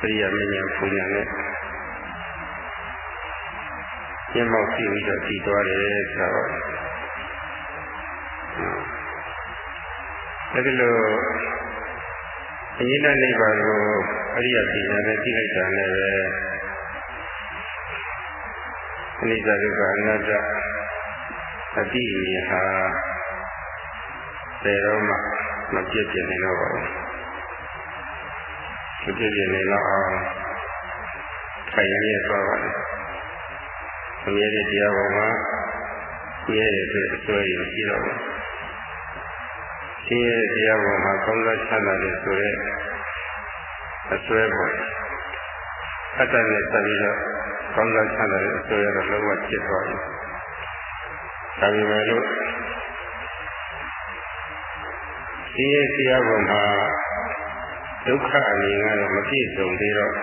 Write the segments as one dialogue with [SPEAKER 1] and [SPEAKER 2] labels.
[SPEAKER 1] ပရိယာမဉ္ဇဉ်ပူညာနဲ့ကျင်းမောက်ပြီးပြီးတော့တည်သွားတယ်ဆိုတော့အဲဒီလိုအရင်တဲ့နိဗ္ဗာန်ကိုအရိယပညာနဲ့သိလိုက်တာနဲ့ပဲအနိစ္စဒုက္ခအနတ္တအတိအမြင်ဟာဘယ်တော့မှမပြည့်ပြည့်နိုင်တော့ပါဘူး မပြည့်ပြည့်နိုင်တော့အောင်ခိုင်ရသွားပါလေအမြဲတည်းတရားပေါ်မှာကိုယ်ရဲ့အတွက်အစွဲရရှိတော့ဘူးရှင်းရဲ့တရားပေါ်မှာကောင်းစားချမ်းသာတယ်ဆိုရဲအစွဲပေါ်အတ္တနဲ့ဆက်ပြီးတော့ကောင်းစားချမ်းသာတဲ့အစွဲရတော့လုံးဝဖြစ်သွားပြီဒါပေမဲ့လို့ရှင်းရဲ့တရားပေါ်မှာ ဒုက္ခအမြင်ကတော့မပြည့်စုံသေးတော့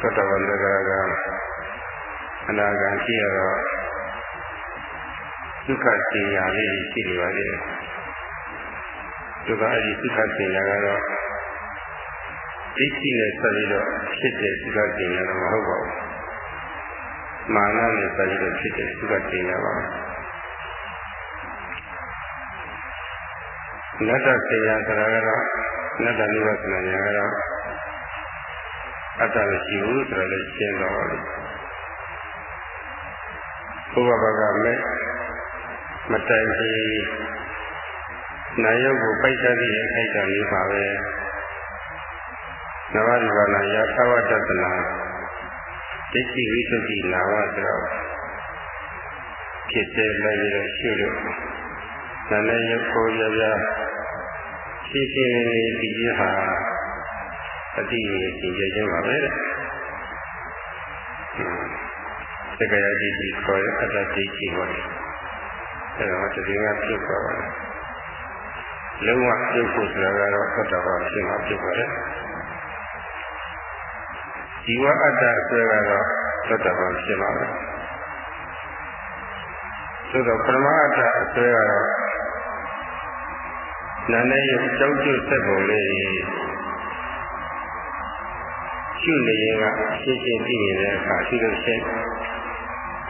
[SPEAKER 1] သတ္တဝန္တရာကအနာဂံရှိရတော့ဒုက္ခစင်ညာလေးရှိနေပါသေးတယ်ဒုက္ခအဲ့ဒီဒုက္ခစင်ညာကတော့ဒိဋ္ဌိနဲ့ဆက်ပြီးတော့ဖြစ်တဲ့ဒုက္ခစင်ညာတော့မဟုတ်ပါဘူးမာနနဲ့ဆက်ပြီးတော့ဖြစ်တဲ့ဒုက္ခစင်ညာပါနတ္တစင်ညာဆိုတာကတော့ နတ္တနိဗ္ဗာန်ညာကတော့အတ္တမရှိဘူးဆိုတော့လည်းရှင်းတော့ပါလိမ့်ဘုရားဘာကမဲ့မတိုင်ကြီးနာယုတ်ကိုပိုက်ချသည့်အခိုက်အတန့်လေးပါပဲနဝဒီဘာနာယသဝတ္တနာဒိဋ္ဌိဝိသုဒ္ဓိနာဝဆိုတော့ဖြစ်တဲ့လည်းရရှိလို့နာနဲ့ရုပ်ကိုရရ ရှင်းရှင်းလေးလေးဒီကြီးဟာအတိအကျဉ်းခြင်းပါပဲတဲ့သက္ကရာဒိဋ္ဌိခေါ်တဲ့အတ္တဒိဋ္ဌိပါအဲတော့တကယ်ကဖြစ်သွားပါတယ်လုံးဝပြုတ်ဖို့ဆိုတာကတော့သတ္တဝါဖြစ်မှာဖြစ်ပါတယ်ဒီဝအတ္တအစွဲကတော့သတ္တဝါဖြစ်မှာပဲသို့တော့ပရမအတ္တအစွဲကတော့ နာနဲ့ရကြောက်ကျွတ်ဆက်ပုံလေးရှုနေရင်ကရှင်းရှင်းသိနေတဲ့အခါရှိလို့ရှိရင်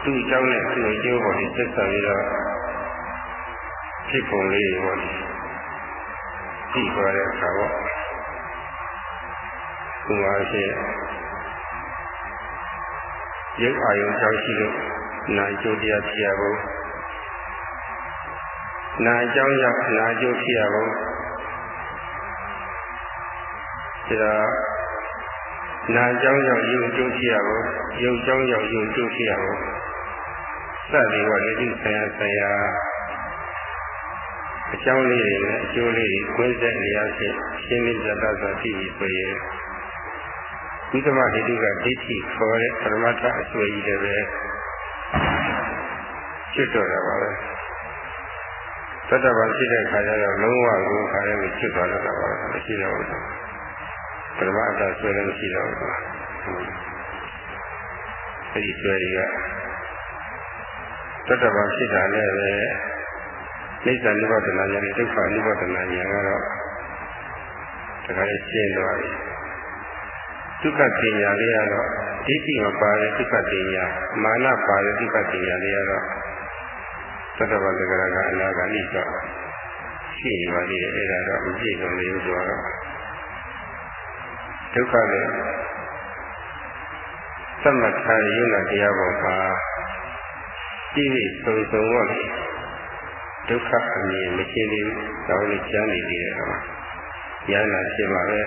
[SPEAKER 1] သူ့အကြောင်းနဲ့သူ့အကျိုးပေါ်ဒီသက်သာပြီးတော့ဖြစ်ပုံလေးပေါ့ဒီသိသွားတဲ့အခါပေါ့သူပါရှိရုပ်အာယုံကြောင့်ရှိလို့နာကျိုးတရားဖြစ်ရဖို့ နာအကြောင်းကြောင့်နာကျိုးဖြစ်ရဖို့ဒါနာကြောင်းကြောင့်ယုံကျိုးဖြစ်ရဖို့ယုံကြောင်းကြောင့်ယုံကျိုးဖြစ်ရဖို့စသည်ကလည်းဒီဆရာဆရာအကြောင်းလေးတွေနဲ့အကျိုးလေးကိုယ်ဆက်နေရခြင်းရှင်းလင်းကြတာဆိုသိပြီဆိုရင်ဝိသမဟိတုကဒိဋ္ဌိခေါ်တဲ့ပရမတ္ထအစွဲကြီးတွေပဲဖြစ်တော့တာပါပဲ တတ္တဗံဖြစ်တဲ့ခါကျတော့လုံးဝကိုခါရဲကိုဖြစ်သွားတော့တာပါပဲမရှိတော့ဘူးပရမတ္ထဆွဲလည်းမရှိတော့ဘူးအဲဒီဆွဲတွေကတတ္တဗံဖြစ်တာလည်းပဲနိစ္စနိဗ္ဗာန်ဉာဏ်နဲ့ဒုက္ခနိဗ္ဗာန်ဉာဏ်ကတော့တခါလေးရှင်းသွားပြီဒုက္ခပညာလေးကတော့ဒိဋ္ဌိမပါတဲ့ဒုက္ခပညာမာနပါတဲ့ဒုက္ခပညာလေးကတော့သ တ္တဝတ္တကရကအနာဂါလိတော့ရှိနေပါသေးတယ်အဲ့ဒါတော့မပြည့်စုံနေဘူးဆိုတော့ဒုက္ခနဲ့သမထယုံနာတရားပေါ်မှာပြည့်ပြည့်စုံစုံတော့ဒုက္ခအမြင်မရှိသေးဘူး။ဒါလည်းကျမ်းနေသေးတယ်တော့။ဉာဏ်လာဖြစ်ပါပဲ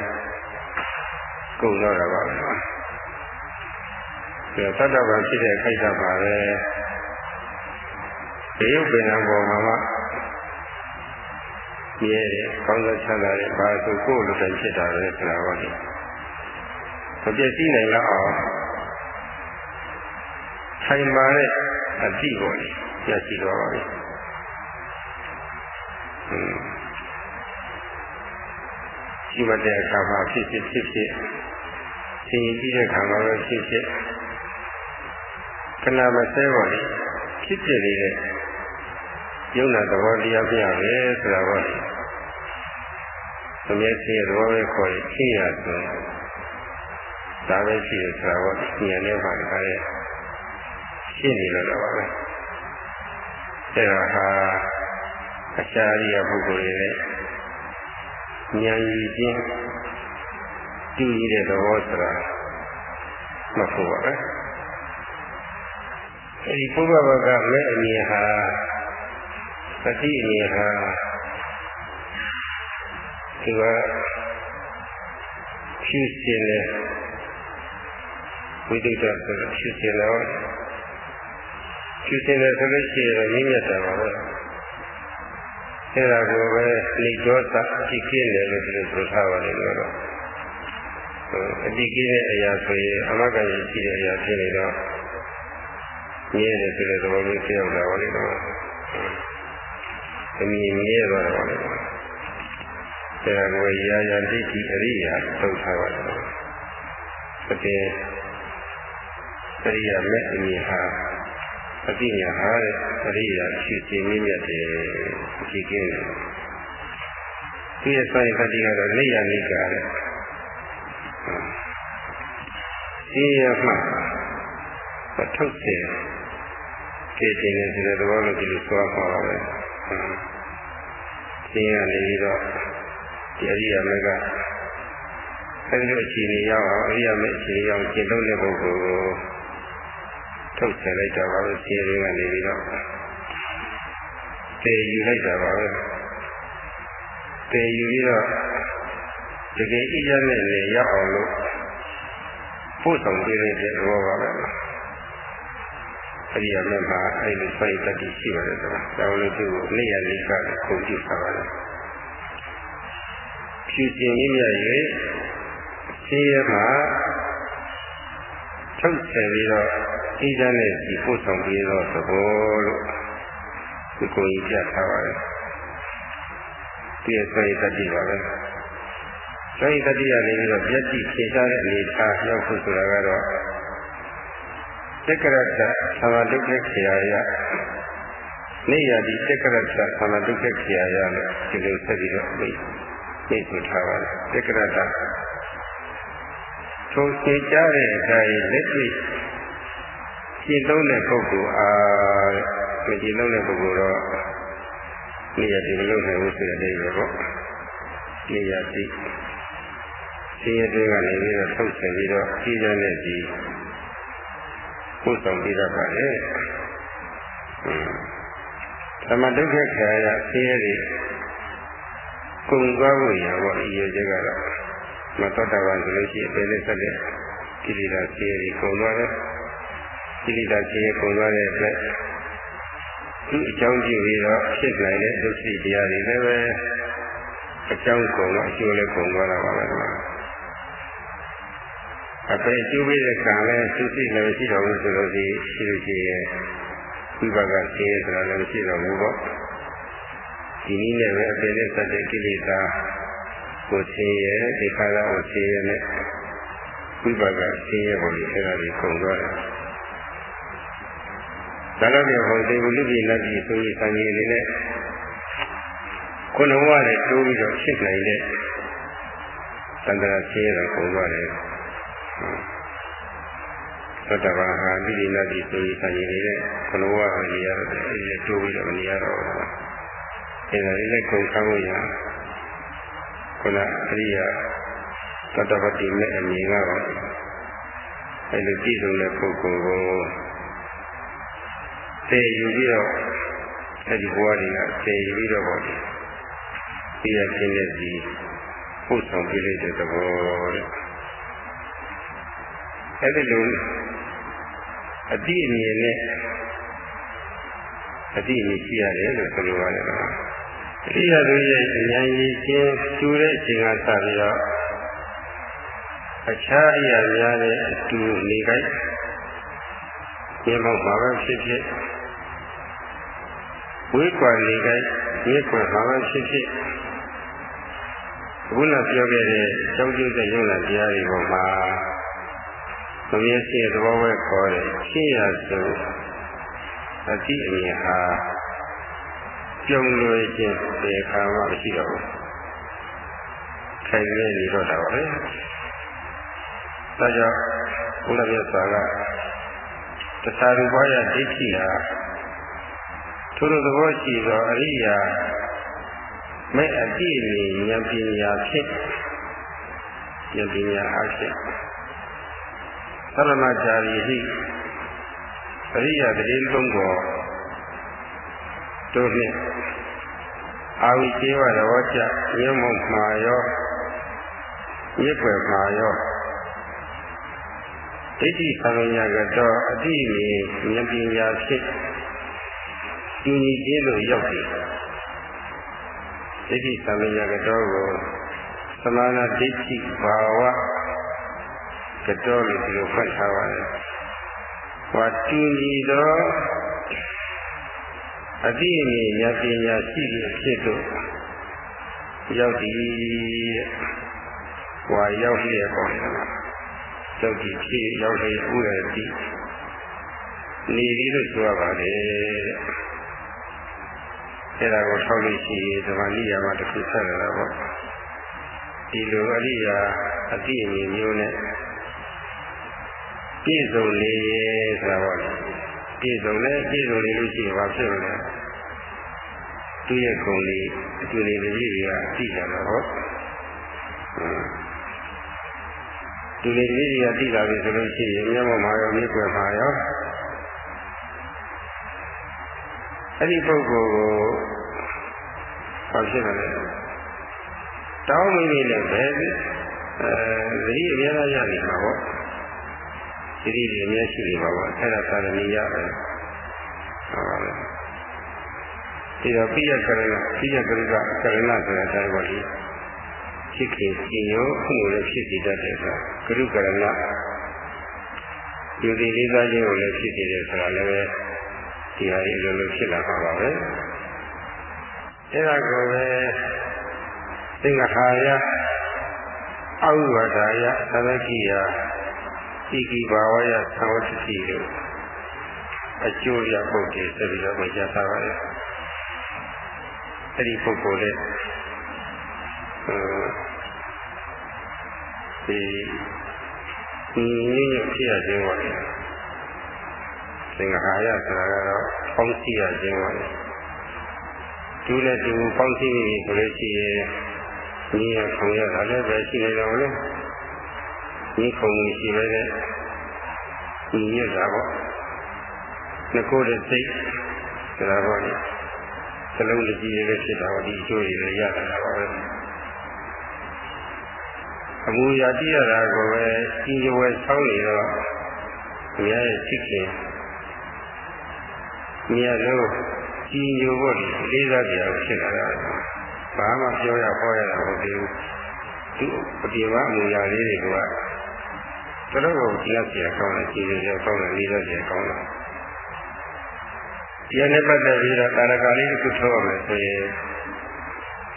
[SPEAKER 1] ။ကုန်တော့တာပါပဲ။ဒါသတ္တဗံဖြစ်တဲ့ခိုက်တာပါပဲ။ ဒီရုပ်ပင်ံပေါ်မှာမှမြဲတယ်ကောင်းသောချမ်းသာတဲ့ဘာဆိုကိုယ်လိုတိုင်ဖြစ်တာပဲဆိုတာပါလေ။မပြည့်စည်နိုင်တော့အောင်ထိုင်ပါတဲ့အတိပေါ်လေရရှိတော့ပါပြီ။ရှိမတဲ့အခါမှာဖြစ်ဖြစ်ဖြစ်ဖြစ်သင်ကြည့်တဲ့အခါမှာပဲဖြစ်ဖြစ်ခဏမစဲပါလေဖြစ်ဖြစ်နေတဲ့ ယုံနာသဘောတရားပြရပဲဆိုတာပေါ့လေသမီးစီရဲ့သဘောပဲခေါ်ရင်သိရဆိုဒါပဲရှိတယ်ဆိုတာပေါ့ဉာဏ်နဲ့ပါတခါလေရှင်းနေလို့တော့ပါပဲအဲ့ဒါဟာအရှာရိယပုဂ္ဂိုလ်ရဲ့ဉာဏ်ရည်ချင်းတည်ရတဲ့သဘောဆိုတာမဟုတ်ပါဘူးအဲဒီပုဗ္ဗဘကမဲ့အမြင်ဟာ သတိအမြင်ဟာဒီကဖြူစင်တဲ့ဝိတုဒ္ဒဆိုဖြူစင်တော့ဖြူစင်တယ်ဆိုလို့ရှိရင်မြင့်မြတ်တာပါပဲအဲ့ဒါကိုပဲနေကြောသအတိကိနေလို့ဒီလိုဆိုထားပါလိမ့်မယ်တော့အတိကိတဲ့အရာဆိုရင်အမဂ္ဂရရှိတဲ့အရာဖြစ်နေတော့မြဲတယ်ဆိုတဲ့သဘောမျိုးသိရောက်လာပါလိမ့်တော့ အမြင်မြဲသွားတော့ပါလိမ့်မယ်အဲဒါကိုရာယာတိတိအရိယာထုတ်ထားပါတယ်အပြင်အရိယာမဲ့အမြင်ဟာအတိညာဟာအရိယာရှိစီမြင့်မြတ်တယ်ဒီကင်းတယ်ဒီရဲ့ဆိုင်ခတိကတော့နေရနိကာတဲ့ဒီရမှထုတ်တယ်ကျေကျင်နေတဲ့သဘောလို့ဒီလိုဆိုရပါပဲ။ ဒီကနေပြီးတော့ဒီအရိယာမေကအဲဒီလိုအခြေအနေရောက်အောင်အရိယာမေအခြေအနေရောက်ကျင့်သုံးတဲ့ပုဂ္ဂိုလ်ကိုထုတ်ဆယ်လိုက်တာပါလို့ခြေရင်းကနေပြီးတော့တည်ယူလိုက်တာပါပဲတည်ယူပြီးတော့တကယ်အကြမ်းနဲ့နေရောက်အောင်လို့ပို့ဆောင်ပေးတဲ့သဘောပါပဲ အရိယာမေမှာအဲဒီလိုစိုက်တတ်ရှိပါတယ်ဆိုတာဒါလို့သူ့ကိုနေရလိကကိုခုံကြည့်ထားပါတယ်ဖြူစင်မြင့်မြတ်၍ရှင်းရမှာထုတ်ဆယ်ပြီးတော့အေးချမ်းတဲ့ဒီပို့ဆောင်ပြီးတော့သဘောလို့ဒီကိုကြီးပြထားပါတယ်ဒီရဲ့ဆိုရင်တတိပါပဲဆိုရင်တတိရနေပြီးတော့မျက်ကြည့်ဖြေရှားတဲ့အနေထားရောက်ဖို့ဆိုတာကတော့ တက္ကရတ္တသမာဒုက္ခခေယယနေရဒီတက္ကရတ္တသမာဒုက္ခခေယယလို့ဒီလိုဆက်ပြီးတော့ပြီးသိဆိုထားပါတယ်တက္ကရတ္တထိုသိကြတဲ့အတိုင်းလက်တွေ့ရှင်းသုံးတဲ့ပုဂ္ဂိုလ်အားမရှင်းသုံးတဲ့ပုဂ္ဂိုလ်တော့နေရာဒီမလုပ်နိုင်ဘူးဆိုတဲ့အိဗယ်ပေါ့နေရာဒီရှင်းရတဲ့ကနေပြီးတော့ထုတ်ဆက်ပြီးတော့ရှင်းကြတဲ့ဒီ ပို့ဆောင်ပေးတတ်ပါလေသမဒုက္ခခါရဆင်းရဲတွေကုံသွားဖို့ရပေါ့အရေးကြီးကတော့မတော်တာပါဆိုလို့ရှိရင်ပဲလက်ဆက်တဲ့ကိလေသာဆင်းရဲတွေကုံသွားတယ်ကိလေသာဆင်းရဲကုံသွားတဲ့အတွက်ဒီအကြောင်းကြည့်ပြီးတော့ဖြစ်နိုင်တဲ့ဒုက္ခိတရားတွေလည်းပဲအကြောင်းကုံတော့အကျိုးလည်းကုံသွားတာပါပဲကွာ အပေကျိုးပေးတဲ့ကံလည်းသူသိလည်းမရှိတော့ဘူးဆိုလို့ရှိရှိလို့ရှိရင်ဝိပါကဆင်းရဲဆိုတာလည်းမရှိတော့ဘူးပေါ့ဒီနည်းနဲ့ပဲအပေနဲ့ဆက်တဲ့ကိလေသာကိုဆင်းရဲဒီခါကကိုဆင်းရဲနဲ့ဝိပါကဆင်းရဲပုံတွေအဲ့ဒါတွေကုန်သွားတယ်ဒါတော့ဒီဟောဒီလူပြည်လက်ပြည်ဆိုရင်ဆံကြီးအနေနဲ့ခုနဘဝနဲ့တိုးပြီးတော့ဖြစ်နိုင်တဲ့သန္တရာဆင်းရဲတာကုန်သွားတယ် သတ္တဗာဟာမိလိနာတိဆိုရင်ဆံရည်နေတဲ့ခလုံးဝနေရတော့အဲဒီတိုးပြီးတော့နေရတော့အဲဒါလေးလည်းကုန်ဆောင်ရခုနအရိယာသတ္တဝတိမဲ့အမြင်ကတော့အဲလိုကြည့်ဆုံးတဲ့ပုဂ္ဂိုလ်ကိုသိယူပြီးတော့အဲဒီဘဝတွေကသိယူပြီးတော့ပေါ့ဒီပြည့်ရခြင်းနဲ့ဒီပို့ဆောင်ပြလိုက်တဲ့သဘောတဲ့ အဲဒီလိုအတိအမြင်နဲ့အတိအမြင်ရှိရတယ်လို့ဆိုလိုပါတယ်ကွာအရိယာတို့ရဲ့ဉာဏ်ရည်ချင်းကျူတဲ့အချိန်ကစပြီးတော့အခြားအရာများတဲ့အတူနေကြမြေမောက်ပါပဲဖြစ်ဖြစ်ဝိကွာနေကြမြေကွာပါပဲဖြစ်ဖြစ်ခုနပြောခဲ့တဲ့ကြောင်းကျိုးတဲ့ယုံနာတရားတွေပေါ်မှာ မမြင်ရှိတဲ့သဘောပဲခေါ်တယ်ရှင်းရဆိုအတိအမြင်ဟာပြုံးလို့ခြင်းပေခါမှမရှိတော့ဘူးခိုင်နေနေတော့တာပါပဲဒါကြောင့်ဘုရားမြတ်စွာကတသရူပယဒိဋ္ဌိဟာထိုလိုသဘောရှိသောအရိယာမဲ့အတိအမြင်ဉာဏ်ပညာဖြင့်ဉာဏ်ပညာအဖြစ် သရမကြာရီဟိအရိယာတည်းလုံးကိုတို့နှင့်အာဝိကျေဝရောကြညမုံမှာရောမြစ်ွယ်မှာရောဒိဋ္ဌိသံဃာကတော့အတိအမြင်ဉာဏ်ပညာဖြင့်ကျူညီခြင်းလို့ရောက်တယ်ဒိဋ္ဌိသံဃာကတော့ကိုသမာနာဒိဋ္ဌိဘာဝ ကတော့လို့ဒီလိုဖတ်ထားပါတယ်ဟောကျူညီသောအတိအမြင်ဉာဏ်ပညာရှိသည့်အဖြစ်တို့ရောက်သည်ဟွာရောက်လျက်ပေါ့ရောက်ဒီဖြစ်ရောက်လျက်ဥရတိနေပြီးလို့ဆိုရပါတယ်အဲ့ဒါကိုထောက်လို့ရှိရင်ဓမ္မနိယာမတစ်ခုဆက်လာတာပေါ့ဒီလိုအရိယာအတိအမြင်မျိုးနဲ့ ပြည့်စုံနေဆိုတာပေါ့ပြည့်စုံလဲပြည့်စုံနေလို့ရှိရင်ဘာဖြစ်လဲသူ့ရဲ့ဂုဏ်လေးအတူလေးလေးတွေကသိကြတော့ဟုတ်သူလေးလေးတွေကသိလာပြီဆိုလို့ရှိရင်မျက်မှောက်မှာရောမြစ်ွယ်မှာရောအဲ့ဒီပုဂ္ဂိုလ်ကိုဘာဖြစ်လဲတောင်းမိမိနဲ့ပဲအဲသတိအများကြီးရနေမှာပေါ့ သတိတွေအများရှိနေပါပေါ့အဲ့ဒါသာရဏီရတယ်ဟုတ်ပါဘူးဒီတော့ပိယကရဏပိယကရိကကရဏဆိုတဲ့အတိုင်းပေါ့လေဖြစ်ခင်ရှင်ရောခုလိုလည်းဖြစ်စီတတ်တယ်ဆိုတာကရုကရဏယူဒီလေးစားခြင်းကိုလည်းဖြစ်စီတယ်ဆိုတာလည်းပဲဒီဟာကြီးအလိုလိုဖြစ်လာမှာပါပဲအဲ့ဒါကိုပဲသင်္ခါရအဝိဝဒါယသဗ္ဗကိယ ဤကိဘာဝယသံဝတ္တိတို့အကျိုးရပုတ်တယ်ဆိုပြီးတော့ကြားထားပါတယ်အဲ့ဒီပုဂ္ဂိုလ်လည်းဒီဒီညညဖြစ်ရခြင်းပါလေသင်္ခါရဆိုတာကတော့ပေါင်းစည်းရခြင်းပါလေသူနဲ့သူပေါင်းစည်းနေပြီဆိုလို့ရှိရင်ညီရခုံရတာလည်းပဲရှိနေတော့လေ ညီခုံမှုရှိပဲတဲ့ညီညွတ်တာပေါ့ငကိုတဲ့စိတ်ဆိုတာပေါ့လေစလုံးတစ်ကြီးလေးဖြစ်တာဟောဒီအကျိုးတွေလည်းရတာပါပဲအမူအရာတိရတာကိုပဲကြီးရွယ်ဆောင်းနေတော့ဘုရားရဲ့ရှိခင်မြတ်လို့ကြီးညိုဖို့ဒီလေးစားတရားကိုဖြစ်လာတာဘာမှပြောရဟောရတာမဟုတ်သေးဘူးသူအပြေမအမူအရာလေးတွေက တော်တော်ကိုကြည့်ရစီရကောင်းတယ်ကြည်ရကောင်းတယ်လေးစားစီရကောင်းတယ်တရားနဲ့ပတ်သက်ပြီးတော့တာရကလေးတစ်ခုထုတ်ရမယ်ဆိုရင်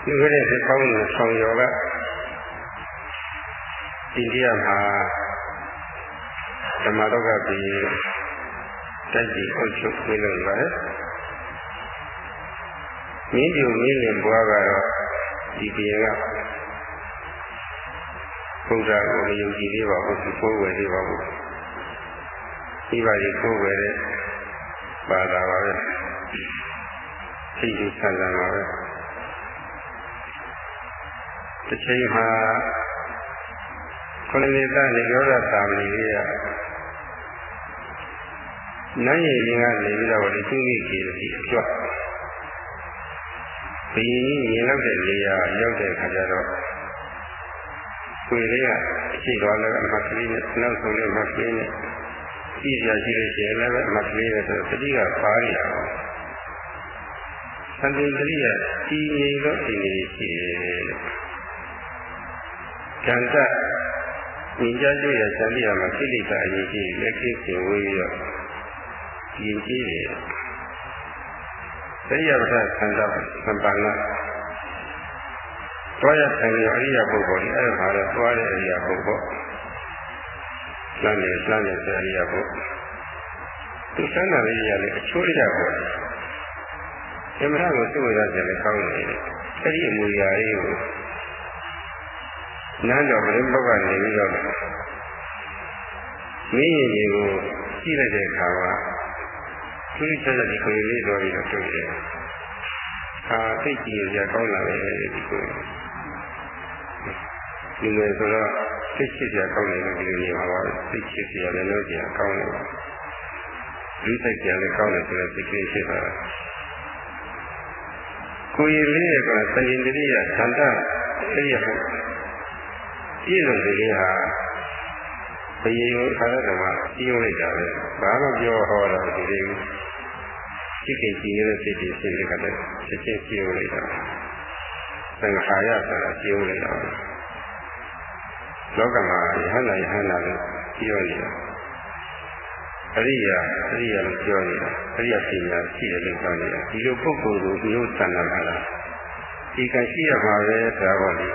[SPEAKER 1] ဒီကနေ့ဒီကောင်းတဲ့ဆောင်ရောကအိန္ဒိယမှာဓမ္မတော့ကပြီးတိုက်ကြည့်အုပ်ချုပ်နေလို့ပါတယ်မင်းပြူမင်းလင်ဘွားကတော့ဒီပြည်က ဘုရားကိုမယုံကြည်သေးပါဘူးသူကိုယ်ဝယ်သေးပါဘူးဒီပါကြီးကိုယ်ဝယ်တဲ့ပါတာပါပဲသိသိဆန်းဆန်းပါပဲတစ်ချိန်မှာခொလနေတနေရောဓသာမဏေလေးကနန်းရည်ရင်ကနေပြီးတော့ဒီသူ့မိကြီးဒီအကျွတ်ဘီရင်မြင်လောက်တဲ့နေရာရောက်တဲ့အခါကျတော့ ကိုယ်လေးကအရှိတော်လည်းအမှတ်ကလေးနဲ့နောက်ဆုံးလည်းအမှတ်ကလေးနဲ့ကြည့်ရရှိလို့ရှိရင်လည်းအမှတ်ကလေးနဲ့ဆိုသတိကပါးရအောင်သံဃာတတိယတည်ငြိမ်သောအင်းကြီးရှိတယ်ကံတမြင်ကြကြရသံဃာမှာခိဋ္တအရေးကြီးလက်ခိစင်ဝေးပြီးတော့ကြည်ကြည်တယ်သိရပဒသံဃာသံပါဏ တွားရဆိုင်ရအရိယာပုဂ္ဂိုလ်အဲ့ဒါကတော့တွားတဲ့အရိယာပုဂ္ဂိုလ်လှမ်းနေလှမ်းနေတဲ့အရိယာပုဂ္ဂိုလ်သူစမ်းတာလေးရလေအချိုးရပေါ့ဓမ္မရကိုသိဝရကြလည်းကောင်းနေတယ်အဲ့ဒီအမူအရာလေးကိုနန်းတော်ဗြဟ္မဘကနေပြီးတော့မင်းရင်တွေကိုကြည့်လိုက်တဲ့အခါမှာသူ့ချက်ချက်ဒီကိုယ်လေးတော်ပြီးတော့တွေ့တယ်။ဟာသိကြည့်ရကောင်းလာတယ်ဒီကိုယ် ဒီလိုဆိုတော့သိချစ်စရာကောင်းတယ်လို့ဒီလိုနေပါပါသိချစ်စရာလည်းလို့စရာကောင်းတယ်ဒီစိတ်ကြလည်းကောင်းတယ်ဆိုတော့သိကိရှိတာကိုယ်ရည်လေးကသရင်တည်းရသန္တာအဲ့ရဟုတ်ပြည့်စုံတဲ့ဟာဘယင်ကိုခါရတော်မှာကြီးလိုက်တာပဲဘာမှပြောဟောတော့ဒီလိုစိတ်ကြည်နေတဲ့စိတ်တွေစိတ်တွေကလည်းချက်ချင်းကြီးလိုက်တာသံဃာရဆိုတာကြီးလိုက်တာ လောကမှာယဟနာယဟနာလို့ပြောနေတာအရိယာအရိယာလို့ပြောနေတာအရိယာပညာရှိတယ်လို့ပြောနေတာဒီလိုပုဂ္ဂိုလ်ကိုမျိုးတန်လာတာဒီကရှိရမှာပဲဒါပေါ့လေ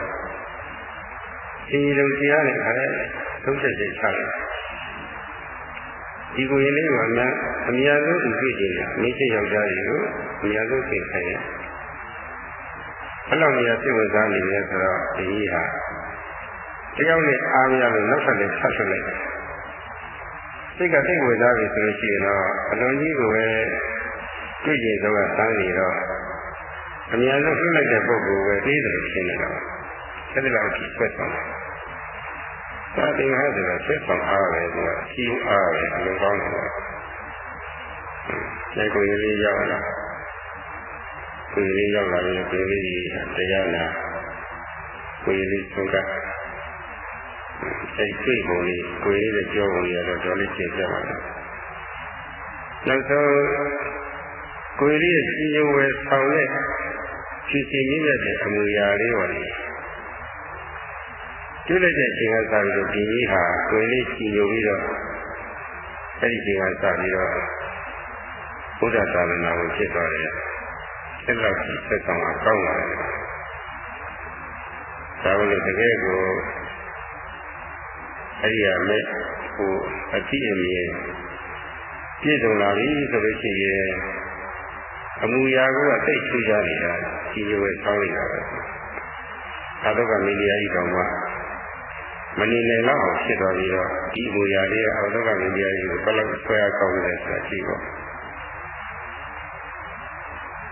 [SPEAKER 1] ဒီလိုတရားနဲ့ခါတဲ့သုံးချက်ချက်ချလိုက်ဒီကိုရင်လေးမှာများအများဆုံးဥပိကျင်တာမိစေယောက်ျားတွေကိုအများဆုံးသိခိုင်းတယ်အဲ့လိုနေရာစိတ်ဝင်စားနေတယ်ဆိုတော့ဒီကြီးဟာ တယောက်နဲ့အားမရလို့နောက်ဆက်လည်းဆက်ဆွလိုက်တယ်စိတ်ကသိဝင်စားပြီဆိုလို့ရှိရင်တော့အလုံးကြီးကိုပဲတွေ့ကြတော့ကစမ်းနေတော့အများဆုံးလှလိုက်တဲ့ပုဂ္ဂိုလ်ပဲသိတယ်ဖြစ်နေတော့အဲ့ဒီလောက်ကြည့်ဆွဲဆောင်တယ်သာသင်္ဟာဆိုတာဆွဲဆောင်အားပဲသူကအရှိအားပဲအလုံးကောင်းတယ်။ဒီကိုယ်လေးရောက်လာကိုယ်လေးရောက်လာရင်ကိုယ်လေးတရားနာကိုယ်လေးဆုံးက အဲ့ဒီပုံလေးကိုယ်လေးနဲ့ပြောပုံလေးကတော့တော်လေးရှင်းပြပါမယ်။နောက်ဆုံးကိုယ်လေးရဲ့စီယုံဝယ်ဆောင်တဲ့ဖြစ်စီရင်းတဲ့အမူအရာလေးပါလေ။ကျွလိုက်တဲ့အချိန်ကစပြီးတော့ဒီကြီးဟာကိုယ်လေးစီယုံပြီးတော့အဲ့ဒီချိန်ကစပြီးတော့ဘုရားသာသနာကိုဖြစ်သွားတယ်။အဲ့လောက်ကြီးဆက်ဆောင်အောင်ကောင်းလာတယ်။ဒါဝင်တကယ်ကို အဲ့ဒီအမေဟိုအတိအမြင်ပြည့်စုံလာပြီဆိုလို့ရှိရင်အမူအရာကသိချူကြနေတာကြီးရွယ်ဆောင်းနေတာပဲသာတော့ကမီဒီယာကြီးတောင်မှမနေနိုင်တော့အောင်ဖြစ်သွားပြီးတော့ဒီအမူအရာလေးအောတော့ကမီဒီယာကြီးကိုဘယ်လောက်ဆွဲအောင်ကောင်းလဲဆိုတာကြည့်ပေါ့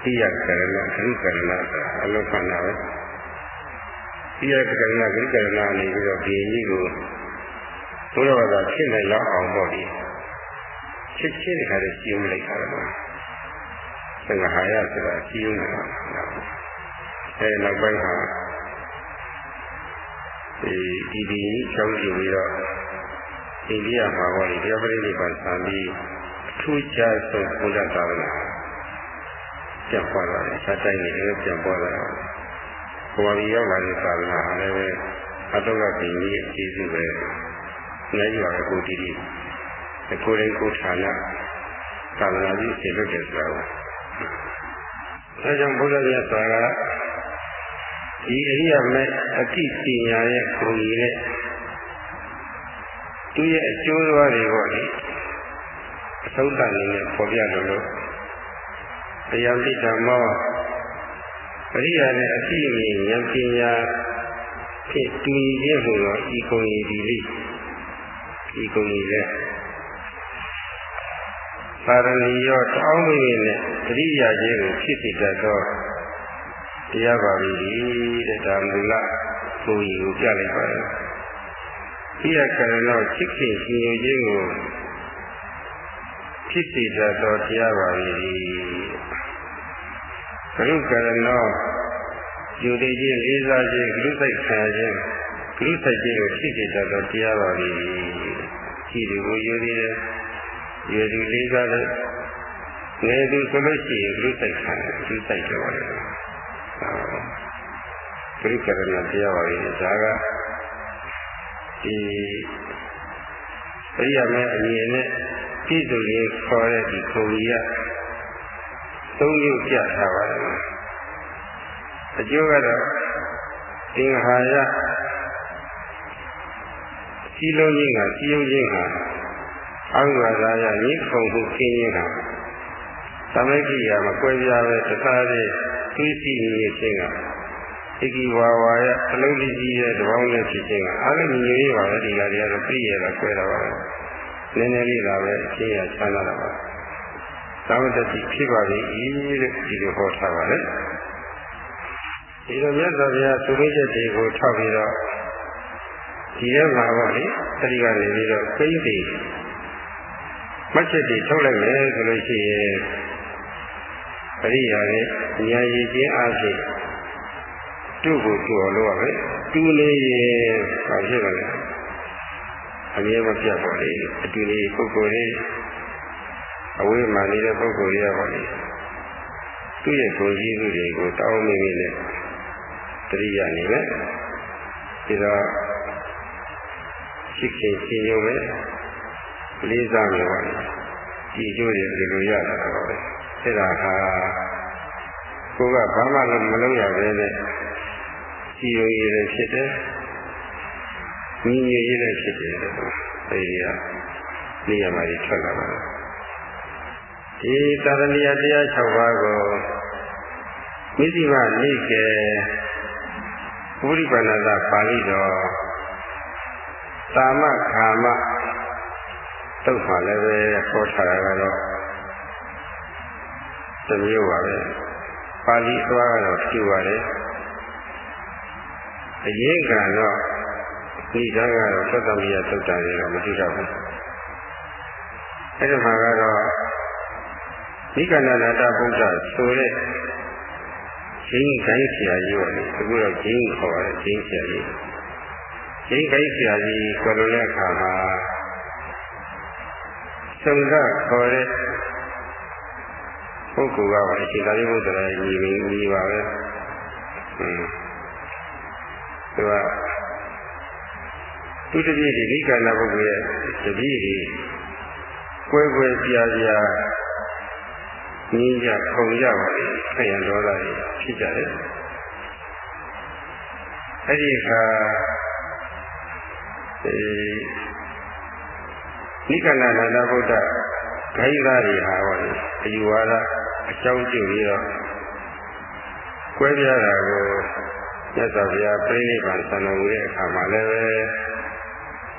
[SPEAKER 1] တိယကရဏဂရုကရဏဆိုတာအလုခန္ဓာပဲတိယကရဏဂရုကရဏနေပြီးတော့ဒီကြီးကို ဘုရားဘာသာဖြစ်နေလောက်အောင်ပေါ့ဒီချစ်ချင်းတခါတည်းရှင်းလိုက်တာတော့သင်္ဃဟာရဆိုတာရှင်းနေတာအဲနောက်ပိုင်းဟာဒီဒီဒီကျောင်းကြည့်ပြီးတော့အိန္ဒိယမှာပေါ့လေတရားပရိနိဗ္ဗာန်ဆံပြီးအထူးခြားဆုံးဘုရားသာသနာပြန်ပေါ်လာတယ်ဆက်တိုင်းနေလည်းပြန်ပေါ်လာတယ်ဘုရားကြီးရောက်လာတဲ့သာသနာဟာလည်းပဲအတုကပင်ကြီးအကျေးဇူးပဲ နိုင်ရပါကိုတည်တည်ကိုယ်တိုင်ကိုယ်ဌာနသာသနာကြီးရှင်လွတ်တယ်ဆိုတာကိုအဲကြောင့်ဘုရားမြတ်စွာကဒီအရိယာမဲ့အတိပညာရဲ့ကိုယ်ကြီးနဲ့သူရဲ့အကျိုးသွားတွေပေါ့လေအဆုံးတန်နေနဲ့ပေါ်ပြလို့လို့တရားတိဓမ္မောအရိယာနဲ့အတိအမြင်ဉာဏ်ပညာဖြင့်တူညီခြင်းဟူသောဤကုန်ရည်ဒီလိ ဒီကုန်ကြီးလဲပါရဏီရောတောင်းမိနဲ့တတိယခြင်းကိုဖြစ်စေတတ်သောတရားပါပြီတဲ့ဒါမူလကိုယ်ကြီးကိုပြလိုက်ပါတယ်။ဒီရကရဏောချစ်ခင်ရှင်ယူခြင်းကိုဖြစ်စေတတ်သောတရားပါပြီ။ဘုရုကရဏောယူတည်ခြင်းလေးစားခြင်းဂရုစိုက်ခံခြင်းဂရုစိုက်ခြင်းကိုဖြစ်စေတတ်သောတရားပါပြီ။ ရှိသူကိုယူသေးတယ်။ယူသူလေးစားတယ်။ငယ်သူဆိုလို့ရှိရင်ဂရုစိုက်ခံတယ်ဂရုစိုက်ကြပါလေ။ဂရုကရဏတရားပါပြီ။ဒါကဒီအရိယာမဲအမြင်နဲ့ပြည့်စုံရေးခေါ်တဲ့ဒီခုံကြီးကသုံးမျိုးပြထားပါတယ်။အကျိုးကတော့သင်္ဟာရ စီလုံးခြင်းကစီယုံခြင်းဟာအဝိဇ္ဇာယရိခုံမှုခင်းခြင်းဟာသမဂိယမကွဲပြားပဲတခါတည်းသိသိနေခြင်းကဣတိဝါဝါယအလုံးကြီးရဲ့တပေါင်းနဲ့ဖြစ်ခြင်းကအားလုံးညီညွတ်ရပါပဲဒီကတည်းကတော့ပြည့်ရတာကွဲတာပါပဲနည်းနည်းလေးလာပဲအချင်းရချမ်းသာတာပါသာဝတ္တိဖြစ်ပါပြီတဲ့ဒီလိုဟောထားပါတယ်ဒီလိုမြတ်စွာဘုရားသုရိချက်တွေကိုထောက်ပြီးတော့ ဒီထဲမှာပေါ့လေတတိကနေပြီးတော့ကိန်းတွေမှတ်ချက်တွေထုတ်လိုက်မယ်ဆိုလို့ရှိရင်ပရိယာနဲ့ဉာဏ်ရည်ချင်းအားဖြင့်သူ့ကိုတူအောင်လုပ်ရမယ်တူနေရင်ဘာဖြစ်လဲအမြဲမပြတ်ပါလေအတူနေပုဂ္ဂိုလ်လေးအဝိမာနေတဲ့ပုဂ္ဂိုလ်တွေကပါလေသူ့ရဲ့ကိုယ်ကြီးစုတွေကိုတောင်းမိမိနဲ့တရိယာနေမယ်ဒီတော့ ရှိခင်ရှင်ရုံပဲလေးစားမယ်ပါလေဒီအကျိုးတွေဒီလိုရတာပါပဲအဲ့ဒါဟာကိုကဘာမှလည်းမလုပ်ရပဲနဲ့ကြည်ရုံရည်လည်းဖြစ်တယ်ညီညွတ်ရည်လည်းဖြစ်တယ်အဲဒီကနေရာမှာထွက်လာပါတယ်ဒီသာရဏီယတရား6ပါးကိုမိသိမနိကေဝိရိပဏသပါဠိတော် သာမခာမတုတ်ပါလည်းပဲဟောထားတာကတော့တမျိုးပါပဲပါဠိအသွားကတော့ဖြူပါတယ်အရင်ကတော့ဒီကံကတော့သတ္တမိယသုတ်တာတွေတော့မသိတော့ဘူးအဲ့ဒီမှာကတော့နိကန္ဒနာတဗုဒ္ဓဆိုတဲ့ဂျင်းခိုင်းဆရာကြီးပါလေအခုတော့ဂျင်းခေါ်ရတယ်ဂျင်းဆရာကြီး ဂျင်းခိုင်းဆရာကြီးကိုလိုတဲ့အခါမှာသုံးကခေါ်တဲ့ပုဂ္ဂိုလ်ကပါအရှင်သာရိပုတ္တရာညီမညီပါပဲဟင်းသူကသူတပည့်ဒီနိကန္ဒပုဂ္ဂိုလ်ရဲ့တပည့်ဒီကွဲကွဲပြားပြားညီးကြခုံကြပါလေခရံဒေါသတွေဖြစ်ကြတယ်အဲ့ဒီအခါ အဲနိကန္ဒနန္ဒဗုဒ္ဓဂိုင်းသားတွေဟာဟောလေအယူဝါဒအကြောင်းပြုပြီးတော့ကွဲပြားတာကိုမြတ်စွာဘုရားပြိဋိဘံဆန္ဒဝတဲ့အခါမှာလည်းပဲ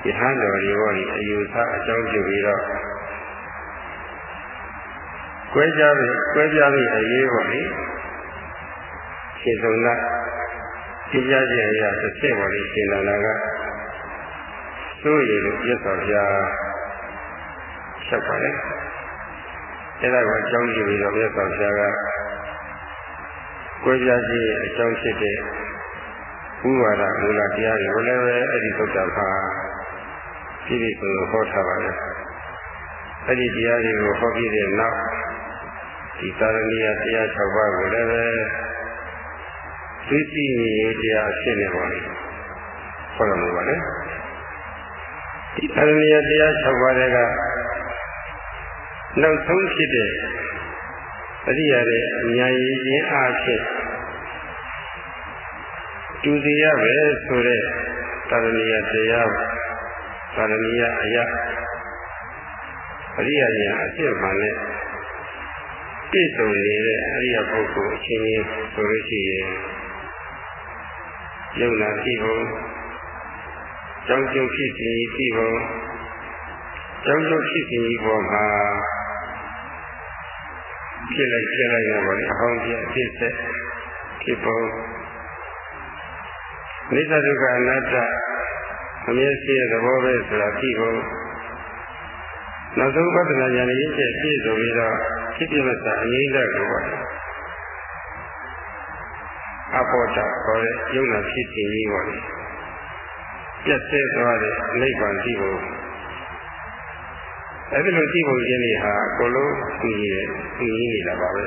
[SPEAKER 1] ယဟန်တော်တွေဟောဒီအယူဆအကြောင်းပြုပြီးတော့ကွဲကြပြီကွဲပြားပြီအရေးပေါ့လေရှင်ဆုံးကပြကြခြင်းအရာတစ်ချက်ပေါ့လေရှင်လာလာက သို့ရည်လို့မြတ်စွာဘုရားချက်ပါလေအဲ့ဒါကိုအကြောင်းပြုပြီးတော့မြတ်စွာဘုရားကကွဲပြားခြင်းအကြောင်းဖြစ်တဲ့ဥပါဒမူလတရားတွေကိုလည်းပဲအဲ့ဒီသုတ္တပါပြည့်ပြည့်စုံစုံဟောထားပါလေအဲ့ဒီတရားတွေကိုဟောပြီးတဲ့နောက်ဒီသာရဏီယတရား6ပါးကိုလည်းပဲသိသိရေးတရားအဖြစ်နဲ့ပါလေဟောတော်မူပါလေ ဒီသာရဏီယတရား6ပါးတွေကနောက်ဆုံးဖြစ်တဲ့အရိယာရဲ့အများကြီးခြင်းအားဖြင့်တူစီရပဲဆိုတဲ့သာရဏီယတရားသာရဏီယအယအရိယာညာအဖြစ်မှလည်းပြည့်စုံနေတဲ့အရိယာပုဂ္ဂိုလ်အချင်းချင်းဆိုလို့ရှိရင်ယုံနာသိဖို့ ကြောင်းကျုပ်ဖြစ်စီသိဖို့ကြောင်းကျုပ်ဖြစ်စီပေါ်မှာဖြစ်လိုက်ဖြစ်လိုက်ရပါလေအဟောင်းပြအဖြစ်ဆက်ဖြစ်ဖို့နိစ္စဒုက္ခအနတ္တအမြဲရှိတဲ့သဘောပဲဆိုတာသိဖို့နောက်ဆုံးပတ္တနာဉာဏ်ရင်းချက်ပြည့်စုံပြီးတော့ဖြစ်ပြမစာအငြိမ့်တဲ့ကိုပါအဘောတာခေါ်တဲ့ယုံနာဖြစ်ခြင်းကြီးပါလေ ပြတ်သေးသွားတဲ့နိဗ္ဗာန်ရှိဖို့အဲဒီလိုရှိဖို့ခြင်းတွေဟာအကုန်လုံးကြည့်ရကြည့်နေတာပါပဲ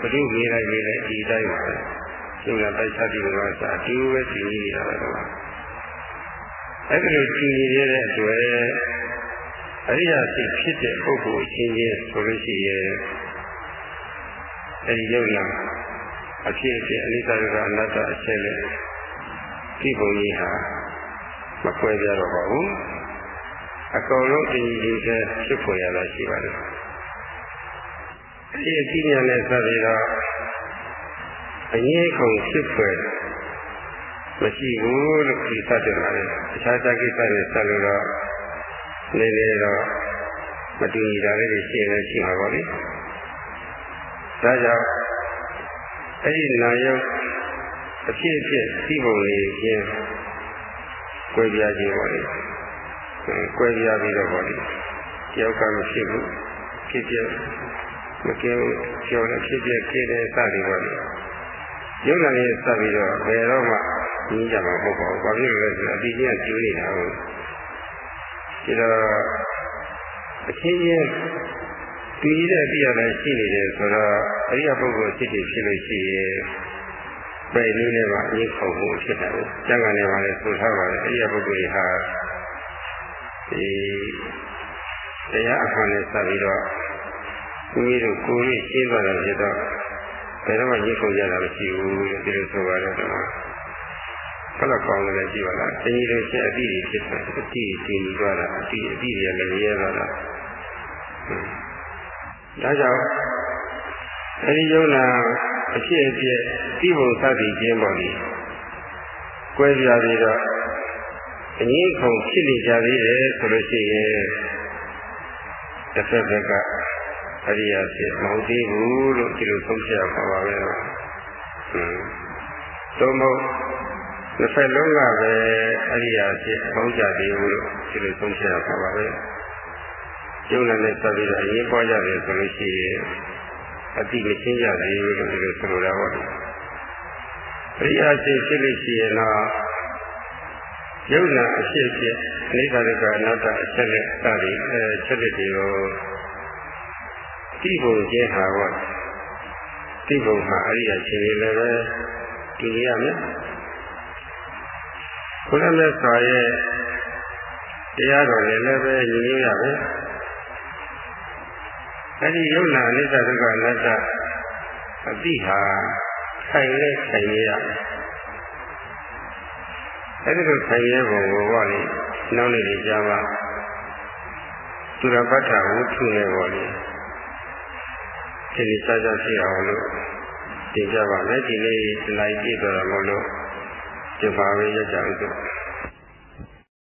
[SPEAKER 1] ဘုဒ္ဓမေးလိုက်မေးလိုက်ဒီတိုင်းပါပဲယုံနာတိုက်ချတိကသာအတူပဲကြည့်နေတာပဲတော့အဲဒီလိုကြည့်နေတဲ့အတွက်အရိယာစိတ်ဖြစ်တဲ့ပုဂ္ဂိုလ်အချင်းချင်းဆိုလို့ရှိရင်အဲဒီယုံနာအဖြစ်အပျက်အနိစ္စဒုက္ခအနတ္တအချက်နဲ့ဒီပုံကြီးဟာ မကွဲပြားတော့ပါဘူးအကုန်လုံးအညီကြီးပဲဖြစ်ပေါ်ရတာရှိပါတယ်အဲဒီအကြည့်ဉာဏ်နဲ့စပြီးတော့အငြင်းခုန်ဖြစ်ဖွယ်မရှိဘူးလို့ဒီစတဲ့ပါလေအခြားခြားကိစ္စတွေဆက်လို့တော့နေနေတော့မတူညီတာလေးတွေရှိနေရှိမှာပါလေဒါကြောင့်အဲ့ဒီနာယုတ်အဖြစ်အဖြစ်သိပုံနေခြင်း ကွဲပြားခြင်းပါလေကွဲပြားပြီးတော့ပါလေတယောက်ကမဖြစ်ဘူးဖြစ်ဖြစ်မကင်းကျော်လည်းဖြစ်ဖြစ်ကင်းတယ်စသည်ပါလေယုံနာလေးစပြီးတော့ဘယ်တော့မှကြီးကြမှာမဟုတ်ပါဘူးဘာဖြစ်လို့လဲဆိုတော့အတိအကျကျူးနေတာဟုတ်ဒီတော့အချင်းချင်းတူကြီးတဲ့အပြည့်အလည်းရှိနေတယ်ဆိုတော့အရိယပုဂ္ဂိုလ်ဖြစ်ဖြစ်ဖြစ်လို့ရှိရင် ပဲနည်းနဲ့ပါအရင်ခေါ်ဖို့ဖြစ်တယ်။ကျန်ကန်နေပါလေဆိုထားပါလေအရိယပုဂ္ဂိုလ်ဟာဒီတရားအခါနဲ့စပြီးတော့ဦးကြီးတို့ကိုယ်ကြီးရှင်းသွားတယ်ဖြစ်တော့ဘယ်တော့မှညှိခုံကြတာမရှိဘူးလို့ဒီလိုဆိုပါတယ်တော့ဘယ်လောက်ကောင်းလဲကြည့်ပါလားတကြီးတို့ရှင်းအတိတွေဖြစ်တယ်အတိတည်နေသွားတာအတိအတိတွေလည်းရဲသွားတာဒါကြောင့်အဲဒီယုံနာ အဖြစ်အပျက်သိပုံစသည်ခြင်းပေါ်လေကွဲပြားပြီးတော့အငင်းခုန်ဖြစ်နေကြသေးတယ်ဆိုလို့ရှိရင်တစ်ဖက်ဘက်ကအရိယာဖြစ်မဟုတ်သေးဘူးလို့ဒီလိုဆုံးဖြတ်ပါပါပဲ။ဟွန်းသို့မဟုတ်တစ်ဖက်လုံးကပဲအရိယာဖြစ်မဟုတ်ကြသေးဘူးလို့ဒီလိုဆုံးဖြတ်ပါပါပဲ။ကျုံနဲ့ဆက်ပြီးတော့အရင်ပေါ်ကြတယ်ဆိုလို့ရှိရင် အတိမချင်းကြသေးဘူးလို့ဒီလိုဆိုလိုတာပေါ့။အရိယာဖြစ်ဖြစ်လို့ရှိရင်တော့ယုံနာအဖြစ်ဖြစ်အနိစ္စဒုက္ခအနတ္တအချက်နဲ့စသည်အဲချက်တွေကိုတိပုံခြင်းဟာပေါ့တိပုံဟာအရိယာရှင်တွေလည်းပဲတူရမယ်ဘုရားမြတ်စွာရဲ့တရားတော်လည်းလည်းပဲညီညွတ်ရမယ် အဲဒီယုံနာအနိစ္စဒုက္ခအနတ္တအတိဟာဆိုင်လဲဆိုင်ရရမယ်အဲဒီလိုဆိုင်ရဲပုံကိုပေါ့လေနောက်နေ့ကြာမှာသူရပဋ္ဌာဝုထုနဲ့ပေါ့လေဒီနေ့စားကြဖြစ်အောင်လို့တင်ကြပါမယ်ဒီနေ့ဒီလိုက်ပြည့်တော်မလို့ဒီပါပဲရကြအောင်